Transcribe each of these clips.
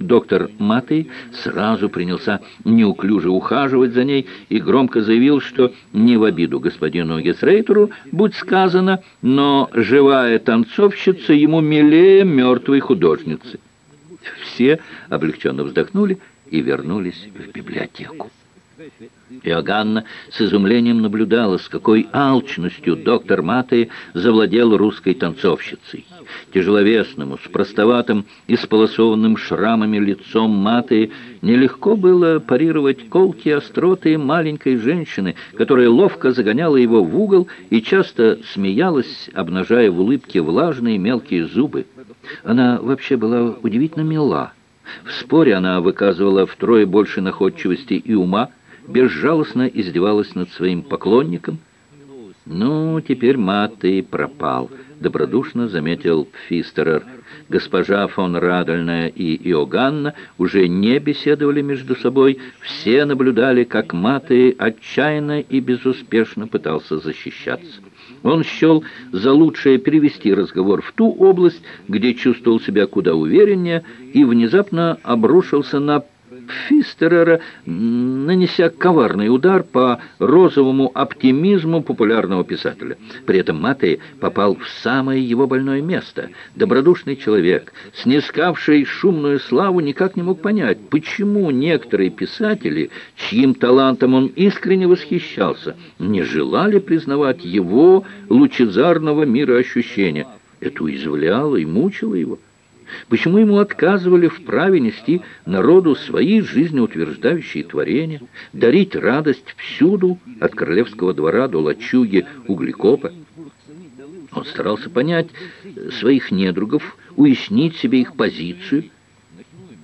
Доктор Матей сразу принялся неуклюже ухаживать за ней и громко заявил, что не в обиду господину Гесрейтеру, будь сказано, но живая танцовщица ему милее мертвой художницы. Все облегченно вздохнули и вернулись в библиотеку. Иоганна с изумлением наблюдала, с какой алчностью доктор Матей завладел русской танцовщицей. Тяжеловесному, с простоватым и сполосованным шрамами лицом Матей нелегко было парировать колки остроты маленькой женщины, которая ловко загоняла его в угол и часто смеялась, обнажая в улыбке влажные мелкие зубы. Она вообще была удивительно мила. В споре она выказывала втрое больше находчивости и ума, безжалостно издевалась над своим поклонником. «Ну, теперь Матей пропал», — добродушно заметил Фистерер. Госпожа фон Радольная и Иоганна уже не беседовали между собой, все наблюдали, как Матей отчаянно и безуспешно пытался защищаться. Он счел за лучшее перевести разговор в ту область, где чувствовал себя куда увереннее, и внезапно обрушился на Фистерера, нанеся коварный удар по розовому оптимизму популярного писателя. При этом Матей попал в самое его больное место. Добродушный человек, снискавший шумную славу, никак не мог понять, почему некоторые писатели, чьим талантом он искренне восхищался, не желали признавать его лучезарного мироощущения. Это уязвляло и мучило его. Почему ему отказывали в праве нести народу свои жизнеутверждающие творения, дарить радость всюду, от королевского двора до лачуги углекопа? Он старался понять своих недругов, уяснить себе их позицию,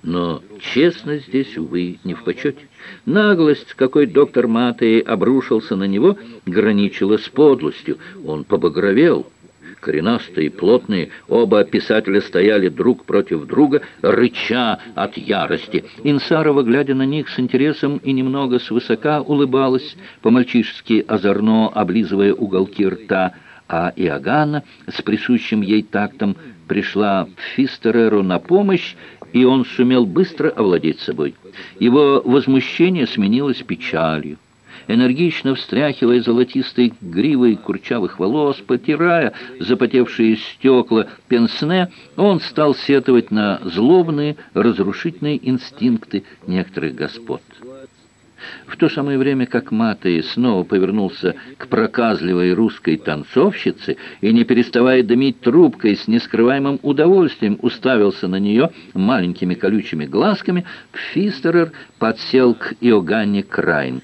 но честность здесь, увы, не в почете. Наглость, какой доктор Матей обрушился на него, граничила с подлостью. Он побагровел, коренастые, плотные, оба писателя стояли друг против друга, рыча от ярости. Инсарова, глядя на них с интересом и немного свысока, улыбалась, по-мальчишески озорно облизывая уголки рта, а Иоганна с присущим ей тактом пришла Фистереру на помощь, и он сумел быстро овладеть собой. Его возмущение сменилось печалью энергично встряхивая золотистой гривой курчавых волос, потирая запотевшие стекла пенсне, он стал сетовать на злобные, разрушительные инстинкты некоторых господ. В то самое время, как Матей снова повернулся к проказливой русской танцовщице и, не переставая дымить трубкой, с нескрываемым удовольствием уставился на нее маленькими колючими глазками, Пфистерер подсел к Иоганне Крайн.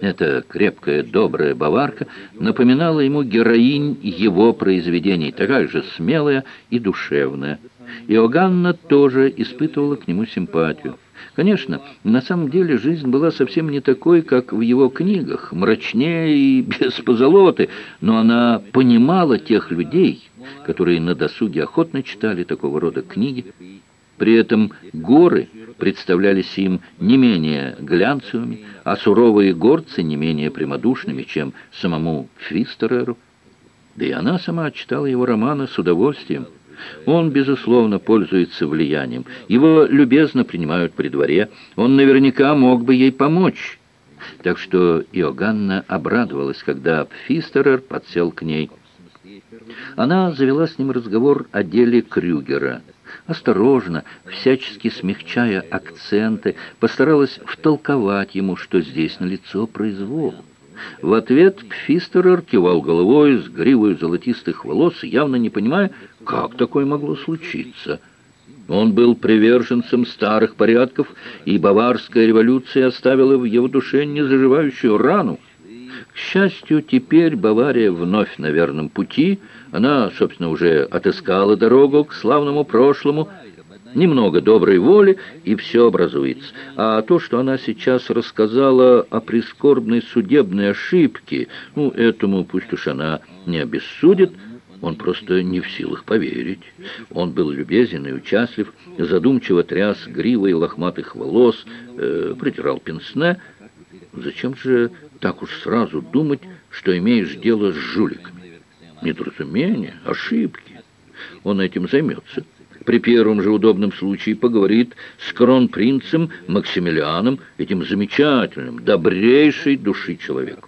Эта крепкая, добрая баварка напоминала ему героинь его произведений, такая же смелая и душевная. Иоганна тоже испытывала к нему симпатию. Конечно, на самом деле жизнь была совсем не такой, как в его книгах, мрачнее и без позолоты, но она понимала тех людей, которые на досуге охотно читали такого рода книги. При этом горы представлялись им не менее глянцевыми, а суровые горцы не менее прямодушными, чем самому Фистереру. Да и она сама читала его романы с удовольствием. Он, безусловно, пользуется влиянием. Его любезно принимают при дворе. Он наверняка мог бы ей помочь. Так что Иоганна обрадовалась, когда Пфистерер подсел к ней. Она завела с ним разговор о деле Крюгера – осторожно, всячески смягчая акценты, постаралась втолковать ему, что здесь налицо произвол. В ответ Пфистерер кивал головой с гривой золотистых волос, явно не понимая, как такое могло случиться. Он был приверженцем старых порядков, и баварская революция оставила в его душе незаживающую рану. Счастью, теперь Бавария вновь на верном пути. Она, собственно, уже отыскала дорогу к славному прошлому. Немного доброй воли, и все образуется. А то, что она сейчас рассказала о прискорбной судебной ошибке, ну, этому пусть уж она не обессудит, он просто не в силах поверить. Он был любезен и участлив, задумчиво тряс гривой лохматых волос, э, протирал пенсне. Зачем же так уж сразу думать, что имеешь дело с жуликами. Недоразумение, ошибки. Он этим займется. при первом же удобном случае поговорит с кронпринцем Максимилианом, этим замечательным, добрейшей души человеком.